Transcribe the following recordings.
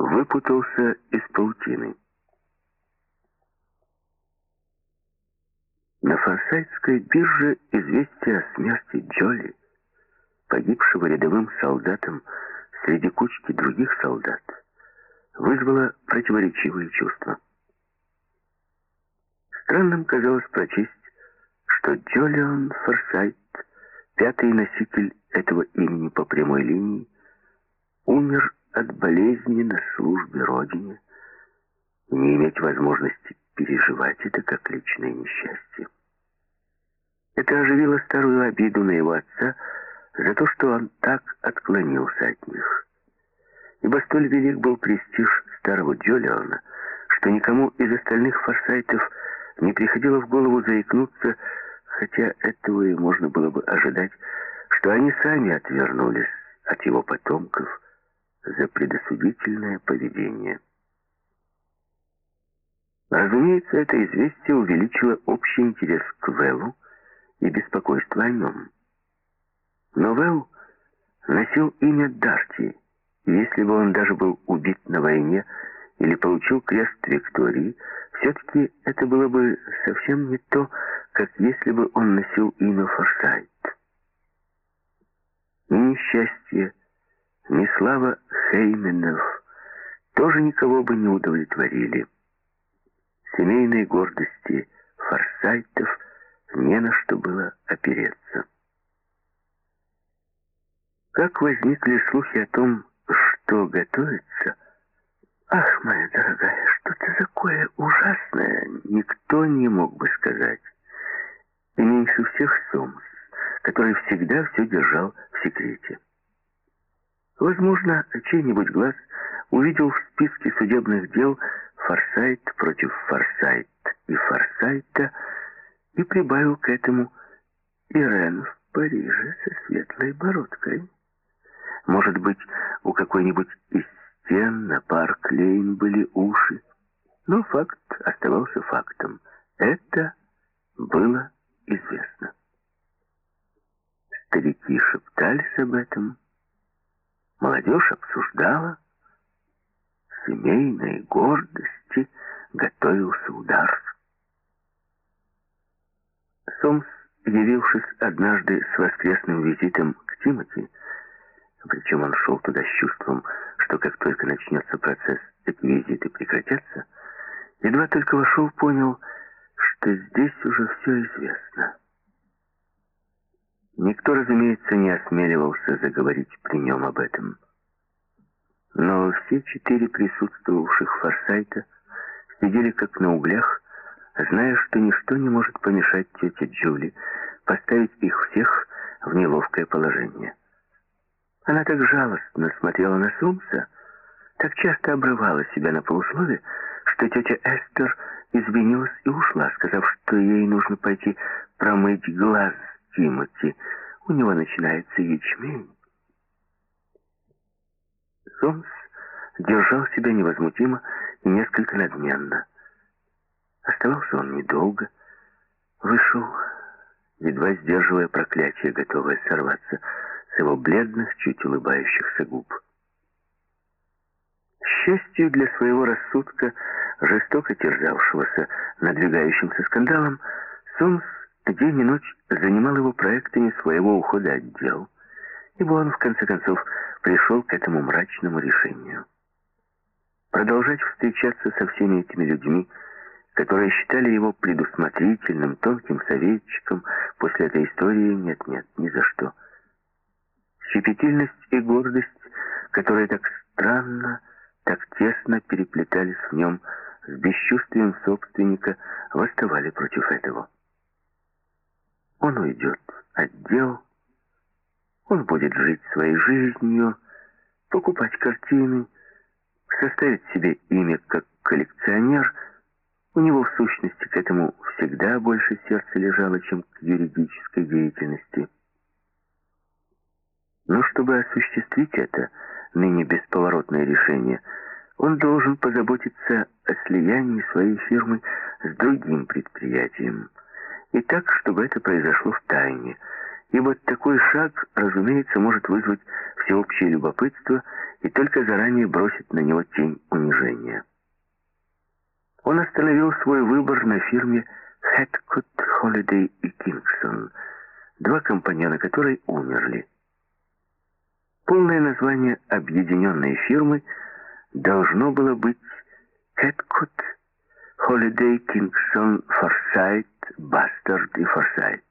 выпутался из паутины. На Форсайтской бирже известие о смерти Джоли, погибшего рядовым солдатом среди кучки других солдат, вызвало противоречивые чувства. Странным казалось прочесть, что Джолион Форсайт, пятый носитель этого имени по прямой линии, умер от болезни на службе Родине не иметь возможности переживать это как личное несчастье. Это оживило старую обиду на его отца за то, что он так отклонился от них. Ибо столь велик был престиж старого Джолиона, что никому из остальных форсайтов не приходило в голову заикнуться, хотя этого и можно было бы ожидать, что они сами отвернулись от его потомков за предосудительное поведение. Разумеется, это известие увеличило общий интерес к Вэллу и беспокойство о нем. Но Вэлл носил имя Дарти, и если бы он даже был убит на войне или получил крест Виктории, все-таки это было бы совсем не то, как если бы он носил имя Форсайт. Ни несчастье, ни слава Хейменов тоже никого бы не удовлетворили семейной гордости форсайтов не на что было опереться. Как возникли слухи о том, что готовится, ах, моя дорогая, что-то такое ужасное, никто не мог бы сказать. И меньше всех Сомс, который всегда все держал в секрете. Возможно, чей-нибудь глаз увидел в списке судебных дел Форсайт против Форсайт и Форсайта и прибавил к этому Ирен в Париже со светлой бородкой. Может быть, у какой-нибудь из стен на парк Лейн были уши. Но факт оставался фактом. Это было известно. Старики шептались об этом. Молодежь обсуждала семейной гордости готовился удар. Сомс, явившись однажды с воскресным визитом к Тимоти, причем он шел туда с чувством, что как только начнется процесс, эти визиты прекратятся, едва только вошел, понял, что здесь уже все известно. Никто, разумеется, не осмеливался заговорить при нем об этом. Но все четыре присутствовавших Форсайта сидели как на углях, зная, что ничто не может помешать тете Джули поставить их всех в неловкое положение. Она так жалостно смотрела на Сумса, так часто обрывала себя на полуслове, что тетя Эстер извинилась и ушла, сказав, что ей нужно пойти промыть глаз Тимоти. У него начинается ячмень. Сомс держал себя невозмутимо и несколько надменно. Оставался он недолго, вышел, едва сдерживая проклятие, готовое сорваться с его бледных, чуть улыбающихся губ. Счастью для своего рассудка, жестоко терзавшегося надвигающимся скандалом, Сомс день и ночь занимал его проектами своего ухода от дел, ибо он, в конце концов, пришел к этому мрачному решению. Продолжать встречаться со всеми этими людьми, которые считали его предусмотрительным, тонким советчиком, после этой истории нет-нет, ни за что. Щепетильность и гордость, которые так странно, так тесно переплетались в нем с бесчувствием собственника, восставали против этого. Он уйдет от дел, он будет жить своей жизнью, покупать картины, составить себе имя как коллекционер. У него в сущности к этому всегда больше сердца лежало, чем к юридической деятельности. Но чтобы осуществить это, ныне бесповоротное решение, он должен позаботиться о слиянии своей фирмы с другим предприятием. И так, чтобы это произошло в тайне – ибо такой шаг, разумеется, может вызвать всеобщее любопытство и только заранее бросит на него тень унижения. Он остановил свой выбор на фирме Хэткот, Холидей и Кингсон, два компаньона которой умерли. Полное название объединенной фирмы должно было быть Хэткот, Кингсон, Форсайт, Бастард и Форсайт.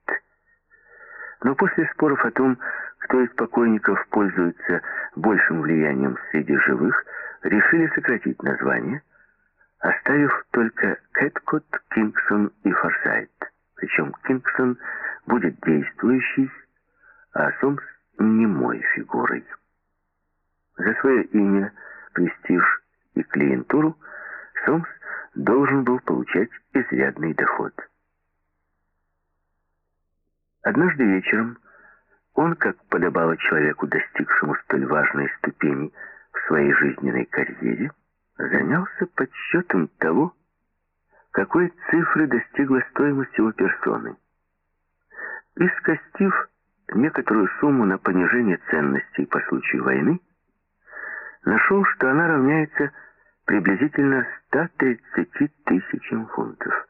Но после споров о том, кто из покойников пользуется большим влиянием среди живых, решили сократить название, оставив только Кэткот, Кингсон и Форсайт. Причем Кингсон будет действующий, а Сомс — немой фигурой. За свое имя, престиж и клиентуру Сомс должен был получать изрядный доход. Однажды вечером он, как подобало человеку, достигшему столь важной ступени в своей жизненной карьере, занялся подсчетом того, какой цифры достигла стоимость его персоны. И скостив некоторую сумму на понижение ценностей по случаю войны, нашел, что она равняется приблизительно 130 тысячам фунтов.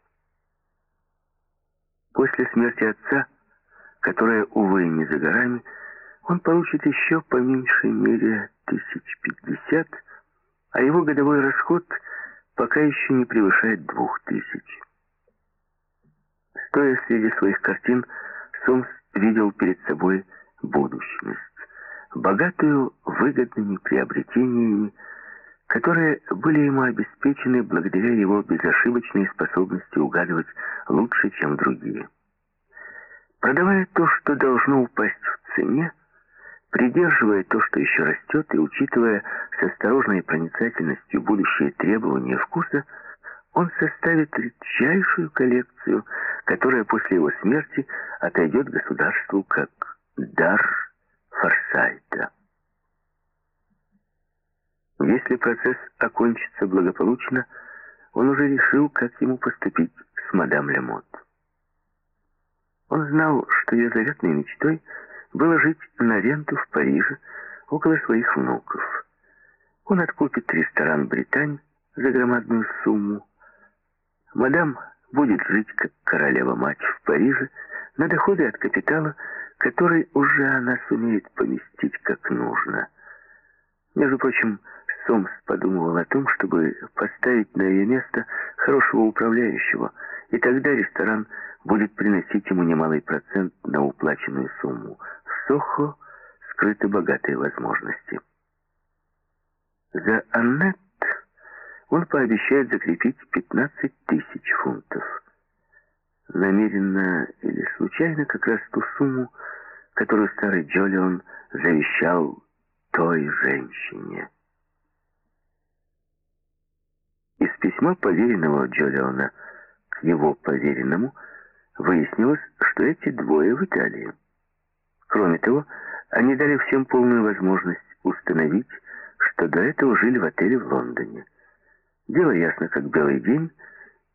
После смерти отца которая, увы, не за горами, он получит еще по меньшей мере тысяч пятьдесят, а его годовой расход пока еще не превышает двух тысяч. Стоя среди своих картин, Сомс видел перед собой будущность, богатую выгодными приобретениями, которые были ему обеспечены благодаря его безошибочной способности угадывать лучше, чем другие. Продавая то, что должно упасть в цене, придерживая то, что еще растет, и учитывая с осторожной проницательностью будущие требования вкуса, он составит редчайшую коллекцию, которая после его смерти отойдет государству как дар Форсайта. Если процесс окончится благополучно, он уже решил, как ему поступить с мадам Лемот. Он знал, что ее заветной мечтой было жить на ренту в Париже около своих внуков. Он откупит ресторан «Британь» за громадную сумму. Мадам будет жить как королева-мать в Париже на доходы от капитала, который уже она сумеет поместить как нужно. Между прочим, Сомс подумывал о том, чтобы поставить на ее место хорошего управляющего, и тогда ресторан – будет приносить ему немалый процент на уплаченную сумму. В Сохо скрыты богатые возможности. За Аннет он пообещает закрепить 15 тысяч фунтов. Намеренно или случайно как раз ту сумму, которую старый Джолион завещал той женщине. Из письма поверенного Джолиона к его поверенному – Выяснилось, что эти двое в Италии. Кроме того, они дали всем полную возможность установить, что до этого жили в отеле в Лондоне. Дело ясно, как белый день,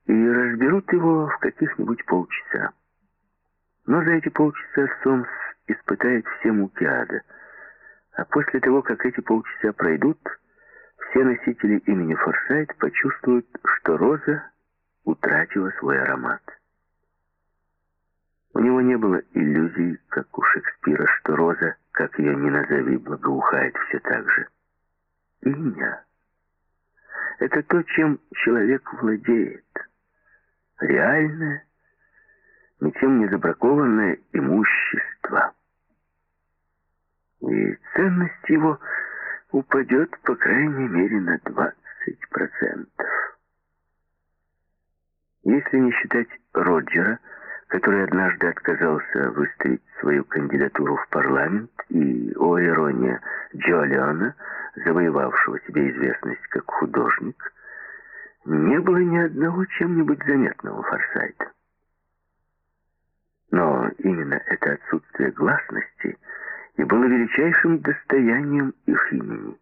и разберут его в каких-нибудь полчаса. Но за эти полчаса Сомс испытает все муки ада. А после того, как эти полчаса пройдут, все носители имени Форсайт почувствуют, что роза утратила свой аромат. У него не было иллюзий, как у Шекспира, что роза, как ее ни назови, благоухает все так же. Имя — это то, чем человек владеет. Реальное, ничем не забракованное имущество. И ценность его упадет, по крайней мере, на 20%. Если не считать Роджера — который однажды отказался выставить свою кандидатуру в парламент, и, о ирония, Джолиона, завоевавшего себе известность как художник, не было ни одного чем-нибудь заметного Форсайта. Но именно это отсутствие гласности и было величайшим достоянием их имени.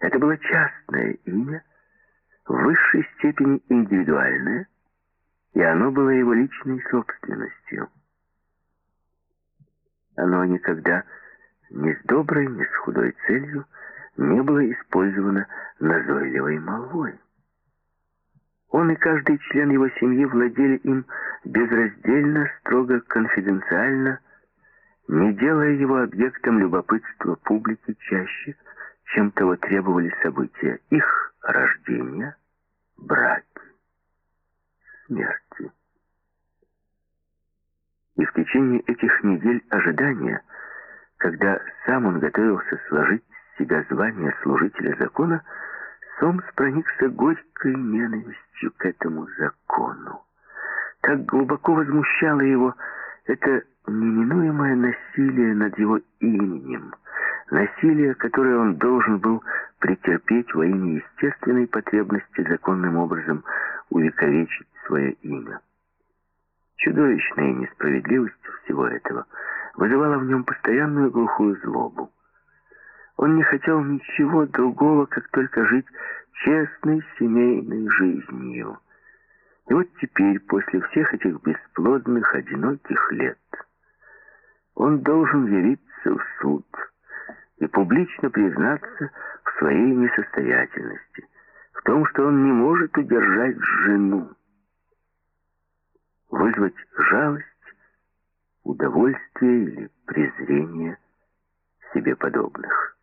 Это было частное имя, в высшей степени индивидуальное, и оно было его личной собственностью. Оно никогда ни с доброй, ни с худой целью не было использовано назойливой молвой. Он и каждый член его семьи владели им безраздельно, строго конфиденциально, не делая его объектом любопытства публики чаще, чем того требовали события их рождения, браки, смерти. И в течение этих недель ожидания, когда сам он готовился сложить с себя звание служителя закона, Сомс проникся горькой ненавистью к этому закону. Так глубоко возмущало его это неминуемое насилие над его именем, насилие, которое он должен был претерпеть во имя естественной потребности законным образом увековечить свое имя. Чудовищная несправедливость всего этого вызывала в нем постоянную глухую злобу. Он не хотел ничего другого, как только жить честной семейной жизнью. И вот теперь, после всех этих бесплодных, одиноких лет, он должен явиться в суд и публично признаться в своей несостоятельности, в том, что он не может удержать жену вызвать жалость, удовольствие или презрение себе подобных.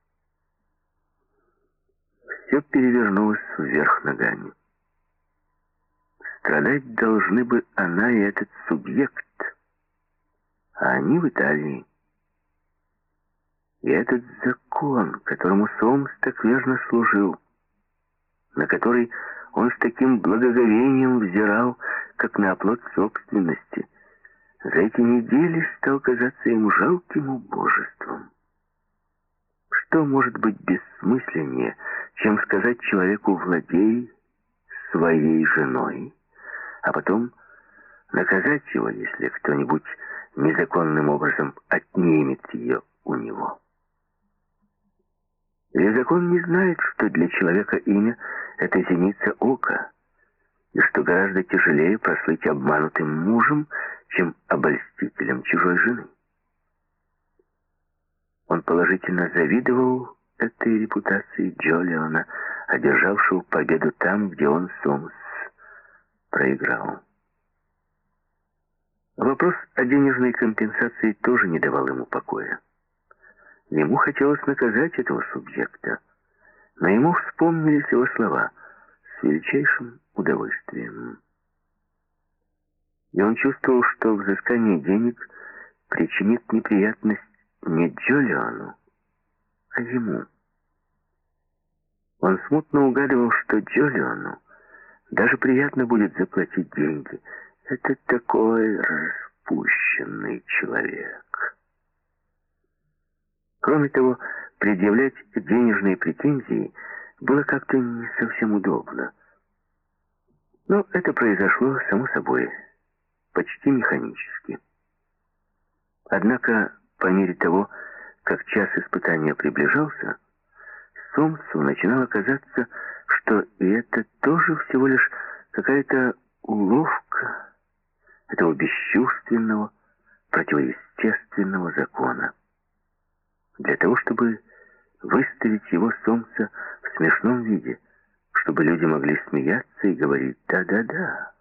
Все перевернулось вверх ногами. Страдать должны бы она и этот субъект, а они в Италии. И этот закон, которому Сомс так верно служил, на который он с таким благоговением взирал, как на оплот собственности, за эти недели стал казаться ему жалким убожеством. Что может быть бессмысленнее, чем сказать человеку «владей своей женой», а потом наказать его, если кто-нибудь незаконным образом отнимет ее у него? Или закон не знает, что для человека имя — это зеница ока, и что гораздо тяжелее прослыть обманутым мужем, чем обольстителем чужой жены. Он положительно завидовал этой репутации Джолиона, одержавшего победу там, где он Сомс проиграл. Вопрос о денежной компенсации тоже не давал ему покоя. Ему хотелось наказать этого субъекта, но ему вспомнились его слова с величайшим удовольствием. И он чувствовал, что взыскание денег причинит неприятность не Джолиану, а ему. Он смутно угадывал, что Джолиану даже приятно будет заплатить деньги. Это такой распущенный человек. Кроме того, предъявлять денежные претензии было как-то не совсем удобно. Но это произошло само собой, почти механически. Однако, по мере того, как час испытания приближался, Сомсу начинало казаться, что и это тоже всего лишь какая-то уловка этого бесчувственного, противоестественного закона. Для того, чтобы выставить его Сомса в смешном виде – чтобы люди могли смеяться и говорить «да-да-да».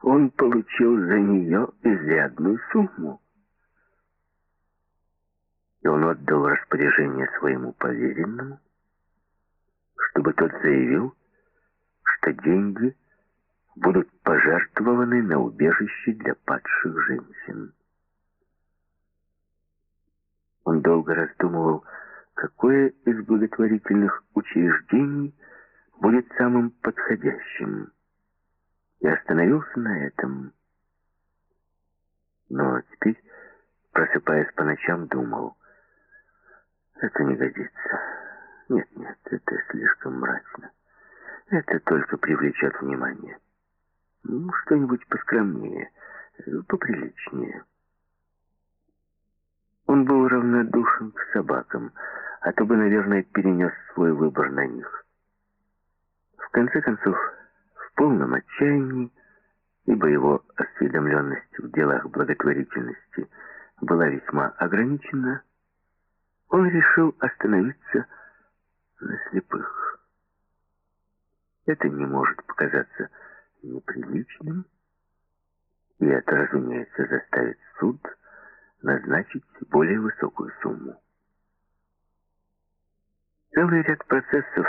Он получил за нее изрядную сумму. И он отдал распоряжение своему поверенному, чтобы тот заявил, что деньги будут пожертвованы на убежище для падших женщин. Он долго раздумывал, какое из благотворительных учреждений – будет самым подходящим. И остановился на этом. Но теперь, просыпаясь по ночам, думал, это не годится. Нет, нет, это слишком мрачно. Это только привлечет внимание. Ну, что-нибудь поскромнее, поприличнее. Он был равнодушен к собакам, а то бы, наверное, перенес свой выбор на них конце концов, в полном отчаянии, ибо его осведомленность в делах благотворительности была весьма ограничена, он решил остановиться Это не может показаться неприличным, и это, разумеется, заставит суд назначить более высокую сумму. Целый ряд процессов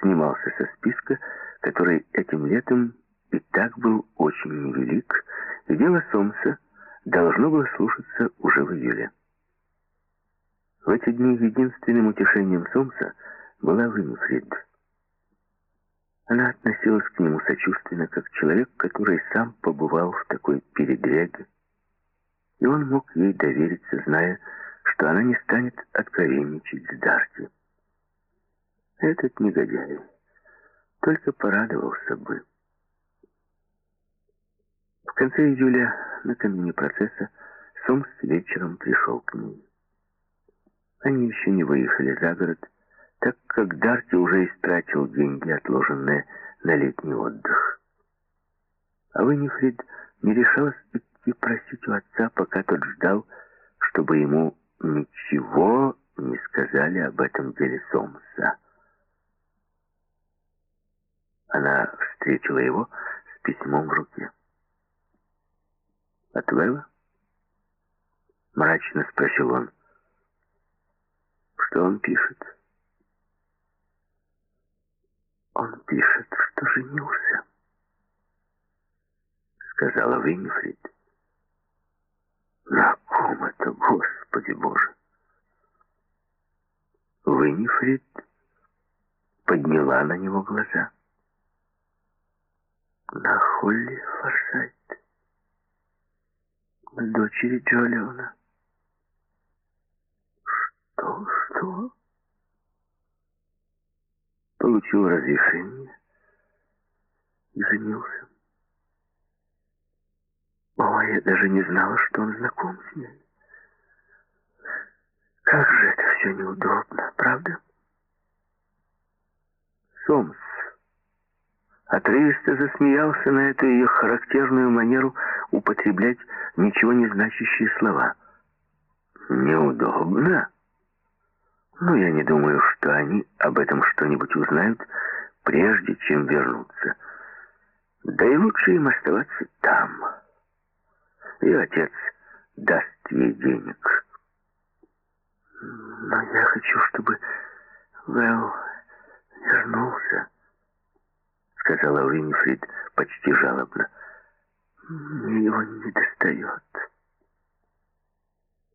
снимался со списка, который этим летом и так был очень невелик, и дело Сомса должно было слушаться уже в июле. В эти дни единственным утешением Сомса была Виннифрид. Она относилась к нему сочувственно, как человек, который сам побывал в такой передряге, и он мог ей довериться, зная, что она не станет откровенничать с Дарти. Этот негодяй только порадовался бы. В конце июля, накануне процесса, Сомс вечером пришел к ней. Они еще не выехали за город, так как Дарти уже истратил деньги, отложенные на летний отдых. А Виннифрид не решалась идти просить у отца, пока тот ждал, чтобы ему ничего не сказали об этом деле Сомса. Она встретила его с письмом в руке. «От Вэлла?» Мрачно спросил он. «Что он пишет?» «Он пишет, что женился», — сказала Виннифрид. «На ком это, Господи Боже?» Виннифрид подняла на него глаза. «На Холли Форсайт» дочери Джолиона. Что, что? Получил разрешение и женился. О, я даже не знала, что он знаком с ней. Как же это все неудобно, правда? Сомс отрывисто засмеялся на эту ее характерную манеру употреблять ничего не значащие слова. Неудобно? Но я не думаю, что они об этом что-нибудь узнают, прежде чем вернуться. Да и лучше им оставаться там. И отец даст ей денег. Но я хочу, чтобы Вэл вернулся, сказала Уинифрид почти жалобно. Мне его не достает.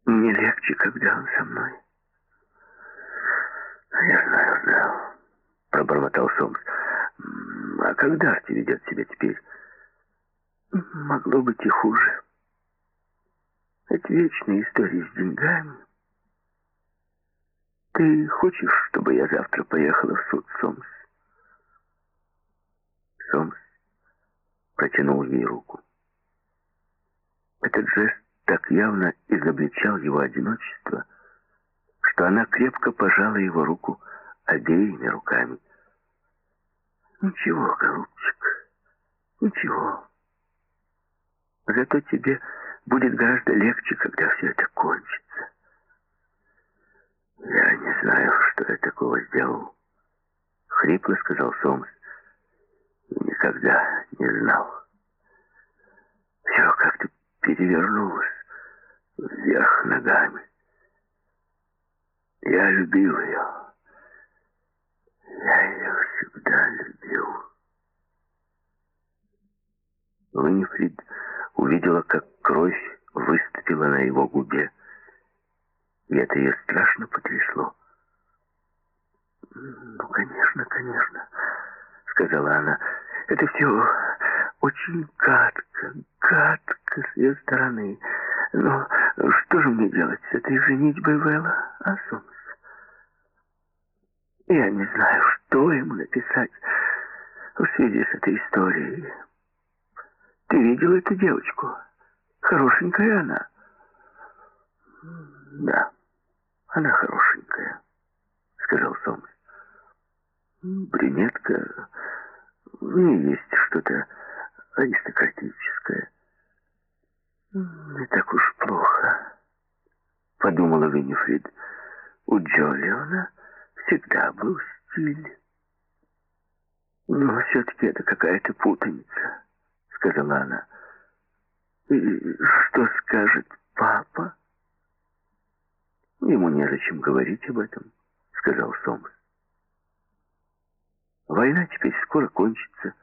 Мне легче, когда он со мной. Я знаю, знаю, пробормотал Сомс. А когда Арти ведет себя теперь? Могло быть и хуже. Это вечная история с деньгами. Ты хочешь, чтобы я завтра поехала в суд, Сомс? Сомс протянул ей руку. Этот жест так явно изобличал его одиночество, что она крепко пожала его руку обеими руками. «Ничего, голубчик, ничего. Зато тебе будет гораздо легче, когда все это кончится». «Я не знаю, что я такого сделал», — хрипло сказал Сомс. «Никогда не знал. Все как-то перевернулась вверх ногами. Я любил ее. Я ее всегда любил. Уинифрид увидела, как кровь выступила на его губе, и это ее страшно потрясло. «Ну, конечно, конечно», — сказала она, — «это все очень гадко, гадко с ее стороны. Но что же мне делать с этой женитьбой Вэлла, а, Сомс? Я не знаю, что ему написать в связи с этой историей. Ты видел эту девочку? Хорошенькая она. Да, она хорошенькая, сказал Сомс. Брюнетка, в ней есть что-то аристократическое. Не так уж плохо, подумала Виннифрид. У Джолиона всегда был стиль. Но все-таки это какая-то путаница, сказала она. И что скажет папа? Ему незачем говорить об этом, сказал Сомс. Война теперь скоро кончится,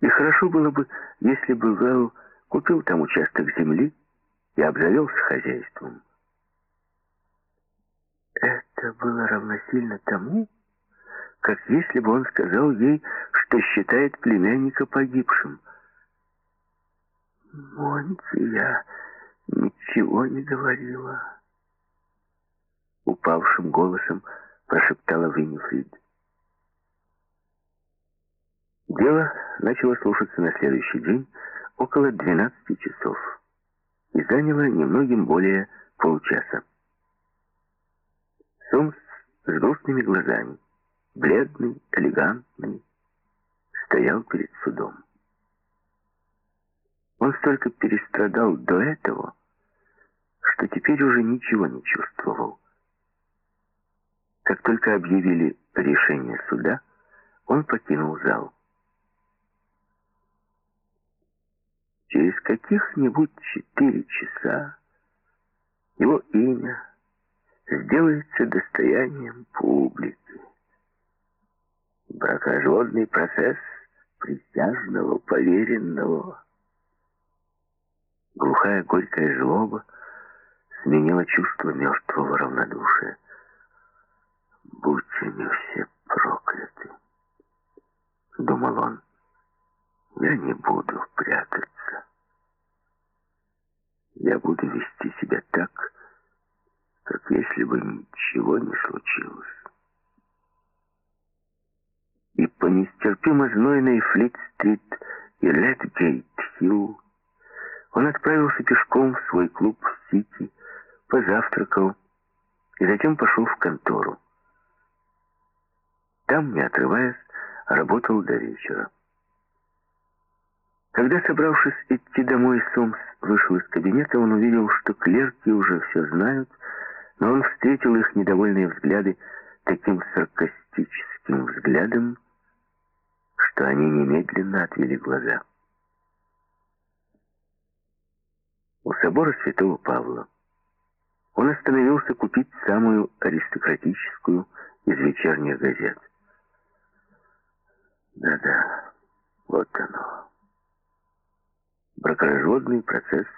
и хорошо было бы, если бы Вэл купил там участок земли и обзавелся хозяйством. Это было равносильно тому, как если бы он сказал ей, что считает племянника погибшим. «Монти, я ничего не говорила», — упавшим голосом прошептала Виннифрид. Дело начало слушаться на следующий день около 12 часов и заняло немногим более полчаса. Сомс с грустными глазами, бледный, элегантный, стоял перед судом. Он столько перестрадал до этого, что теперь уже ничего не чувствовал. Как только объявили решение суда, он покинул зал. Через каких-нибудь четыре часа его имя сделается достоянием публики. Бракоразводный процесс присяжного поверенного. Глухая горькая злоба сменила чувство мертвого равнодушия. «Будь они все прокляты!» — думал он. «Я не буду прятаться. Я буду вести себя так, как если бы ничего не случилось». И по нестерпимо знойной Флит-стрит и Летгейт-Хилл он отправился пешком в свой клуб в Сити, позавтракал и затем пошел в контору. Там, не отрываясь, работал до вечера. Когда, собравшись идти домой, Сомс вышел из кабинета, он увидел, что клерки уже все знают, но он встретил их недовольные взгляды таким саркастическим взглядом, что они немедленно отвели глаза. У собора святого Павла он остановился купить самую аристократическую из вечерних газет. Да-да, вот оно. Бракоразводный процесс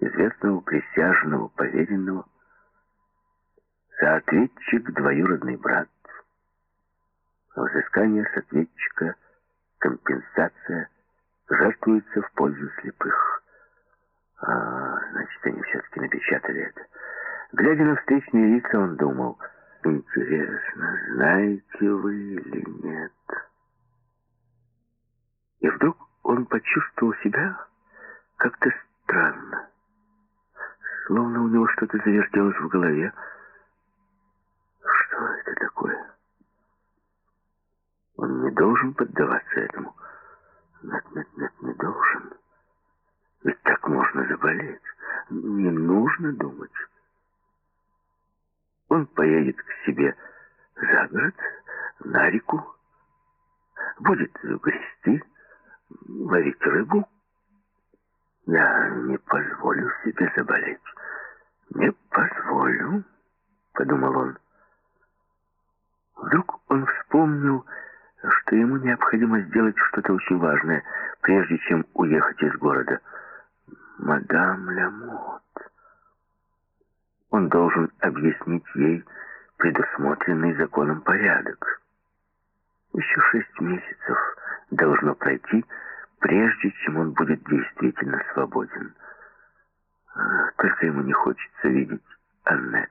известного присяжного поверенного, соответчик двоюродный брат, взыскание с ответчика, компенсация жертвуется в пользу слепых. А, значит, они все-таки напечатали это. Глядя на встречные лица, он думал, интересно, знаете вы или нет? И вдруг он почувствовал себя как-то странно. Словно у него что-то завертелось в голове. Что это такое? Он не должен поддаваться этому. Нет, нет, нет, не должен. Ведь так можно заболеть. Не нужно думать. Он поедет к себе за город, на реку, будет грести, ловить рыбу. Я не позволю себе заболеть. Не позволю, подумал он. Вдруг он вспомнил, что ему необходимо сделать что-то очень важное, прежде чем уехать из города. Мадам Ламот. Он должен объяснить ей предусмотренный законом порядок. Еще шесть месяцев должно пройти, прежде чем он будет действительно свободен. А, только ему не хочется видеть Аннет.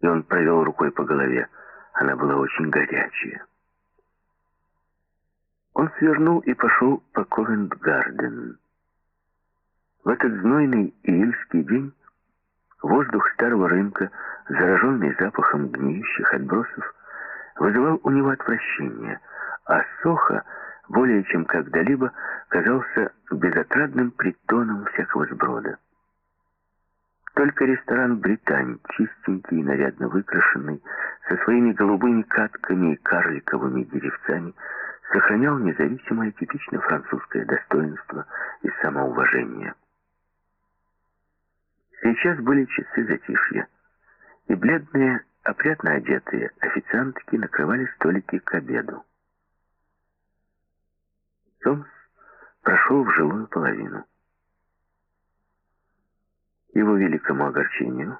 И он провел рукой по голове. Она была очень горячая. Он свернул и пошел по Ковент-Гарден. В этот знойный июльский день воздух старого рынка, зараженный запахом гниющих отбросов, вызывал у него отвращение, а Соха более чем когда-либо казался безотрадным притоном всякого сброда. Только ресторан «Британь», чистенький и нарядно выкрашенный, со своими голубыми катками и карликовыми деревцами, сохранял независимое типично французское достоинство и самоуважение. Сейчас были часы затишья, и бледные, опрятно одетые официантки накрывали столики к обеду. Сомс прошел в жилую половину. Его великому огорчению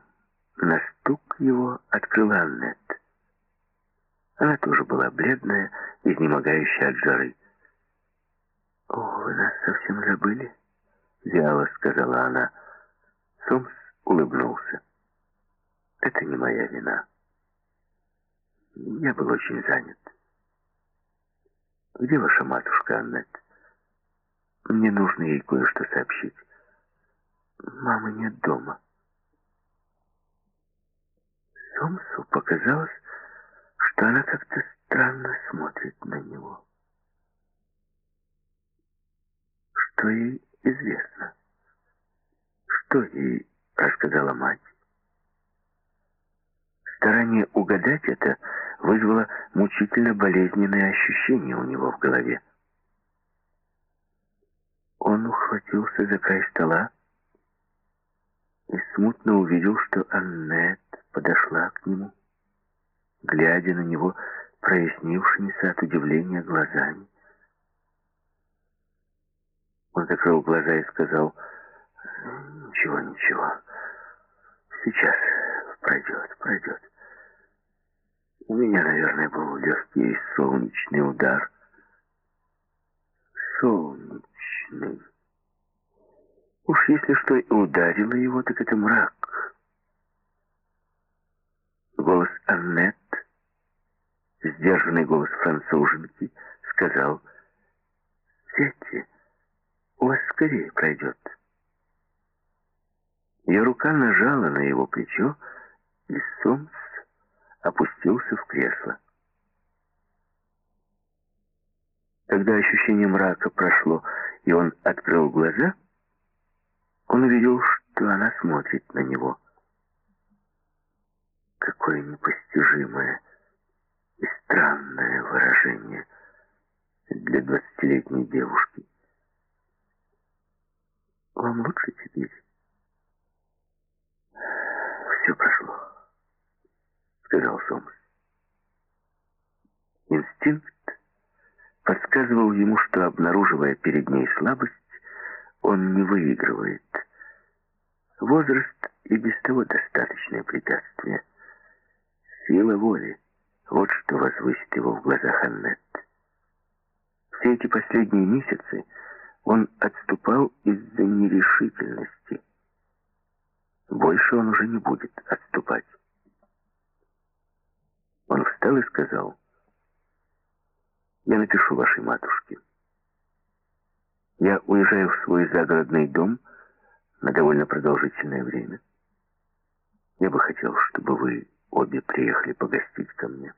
на стук его открыла Аннет. Она тоже была бледная, изнемогающая от жары. «О, вы нас совсем забыли?» — вяло сказала она. Сомс улыбнулся. «Это не моя вина. Я был очень занят. Где ваша матушка, Аннет? Мне нужно ей кое-что сообщить. Мамы нет дома». Сомсу показалось, что она как-то странно смотрит на него. Что ей известно? Что ей рассказала мать? Старание угадать это вызвало мучительно болезненное ощущение у него в голове. Он ухватился за край стола и смутно увидел, что Аннет подошла к нему глядя на него прояснившимися от удивления глазами. Он закрыл глаза и сказал, «Ничего, ничего, сейчас пройдет, пройдет. У меня, наверное, был легкий солнечный удар. Солнечный. Уж если что и ударило его, так это мрак. Голос Аннет сдержанный голос француженки сказал, «Сядьте, у вас скорее пройдет». Ее рука нажала на его плечо, и Сомс опустился в кресло. Когда ощущение мрака прошло, и он открыл глаза, он увидел, что она смотрит на него. Какое непостижимое и странное выражение для двадцатилетней девушки. Вам лучше теперь? Все прошло, сказал Сомс. Инстинкт подсказывал ему, что, обнаруживая перед ней слабость, он не выигрывает. Возраст и без того достаточное препятствие. Сила воли — вот что возвысит его в глазах Аннет. Все эти последние месяцы он отступал из-за нерешительности. Больше он уже не будет отступать. Он встал и сказал, «Я напишу вашей матушке. Я уезжаю в свой загородный дом на довольно продолжительное время. Я бы хотел, чтобы вы обе приехали погостить ко мне.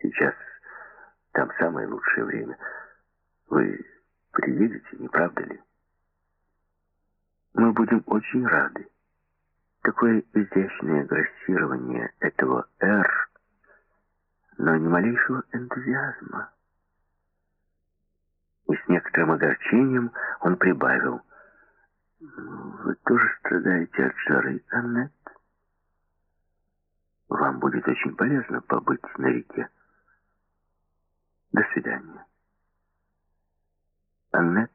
Сейчас там самое лучшее время. Вы приедете, не правда ли? Мы будем очень рады. Такое изящное грассирование этого «Р», но ни малейшего энтузиазма. И с некоторым огорчением он прибавил. «Вы тоже страдаете от жары, Аннет?» Вам будет очень полезно побыть на реке. До свидания. Аннет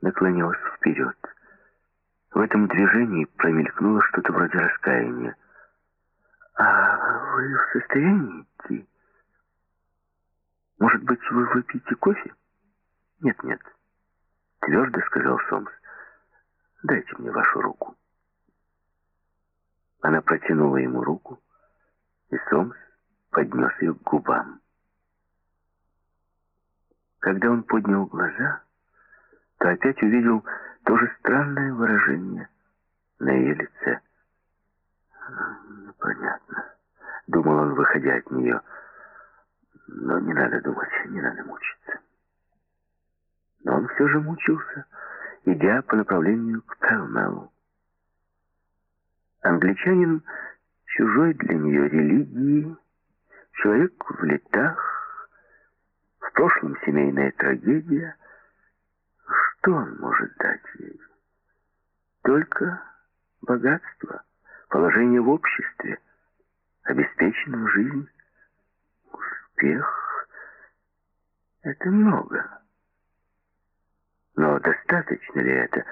наклонилась вперед. В этом движении промелькнуло что-то вроде раскаяния. «А вы в состоянии идти? Может быть, вы выпьете кофе?» «Нет-нет», — твердо сказал Сомс. «Дайте мне вашу руку». Она протянула ему руку, и Сомс поднес ее к губам. Когда он поднял глаза, то опять увидел то же странное выражение на ее лице. «Понятно», — думал он, выходя от нее. «Но не надо думать, не надо мучиться». Но он все же мучился, идя по направлению к Пелмелу. Англичанин чужой для нее религии, человек в летах, в прошлом семейная трагедия. Что он может дать ей? Только богатство, положение в обществе, обеспеченную жизнь, успех. Это много. Но достаточно ли это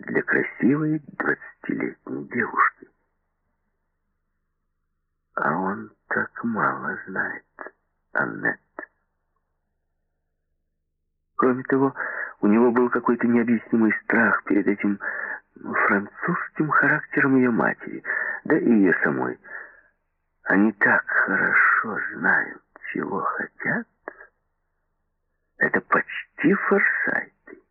для красивой двадцатилетней девушки? А он так мало знает, Аннет. Кроме того, у него был какой-то необъяснимый страх перед этим французским характером ее матери, да и ее самой. Они так хорошо знают, чего хотят. Это почти форсайты.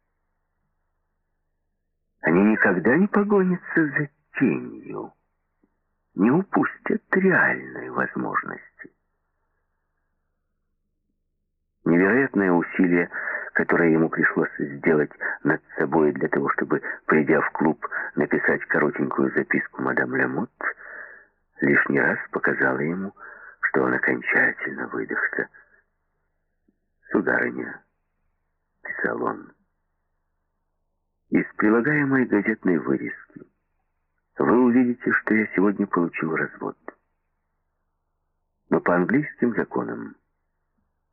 Они никогда не погонятся за тенью, не упустят реальной возможности. Невероятное усилие которое ему пришлось сделать над собой для того, чтобы, придя в клуб, написать коротенькую записку мадам Лемот, лишний раз показало ему, что он окончательно выдохся. «Сударыня», — писал он, — «из прилагаемой газетной вырезки вы увидите, что я сегодня получил развод. Но по английским законам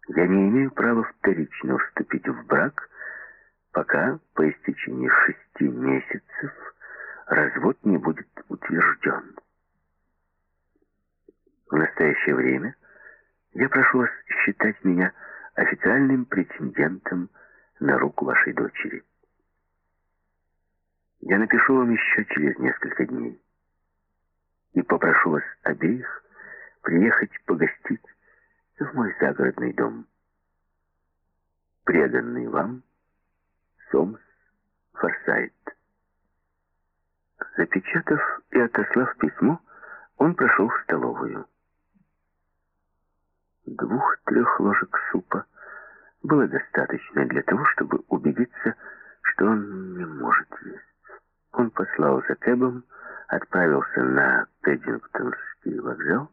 я не имею права вторично вступить в брак, пока по истечении шести месяцев развод не будет утвержден. В настоящее время я прошу вас считать меня официальным претендентом на руку вашей дочери. Я напишу вам еще через несколько дней и попрошу вас обеих приехать погостить в мой загородный дом. Преданный вам Сомс Форсайт. Запечатав и отослав письмо, он прошел в столовую. Двух-трех ложек супа было достаточно для того, чтобы убедиться, что он не может есть. Он послал за кэбом, отправился на Пэддингтонский вокзал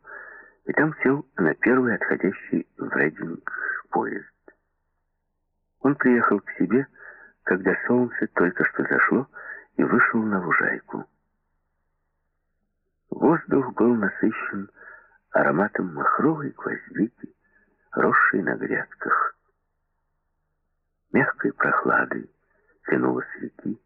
и там сел на первый отходящий в Рейдинг поезд. Он приехал к себе, когда солнце только что зашло, и вышел на лужайку. Воздух был насыщен ароматом махровой гвоздики, росшей на грядках. Мягкой прохладой тянуло с реки.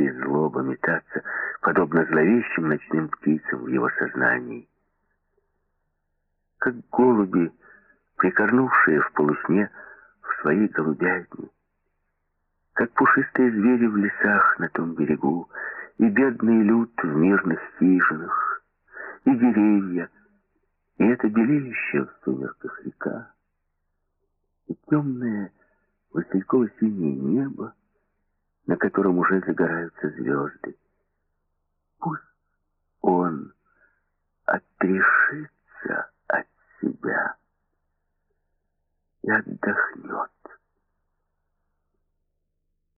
И злоба метаться, подобно зловещим ночным птицам в его сознании. Как голуби, прикорнувшие в полусне в своей голубятне, как пушистые звери в лесах на том берегу, и бедный люд в мирных хижинах, и деревья, и это белеющая в сумерках река, и темное васильково-синее небо, на котором уже загораются звезды. Пусть он отрешится от себя и отдохнет.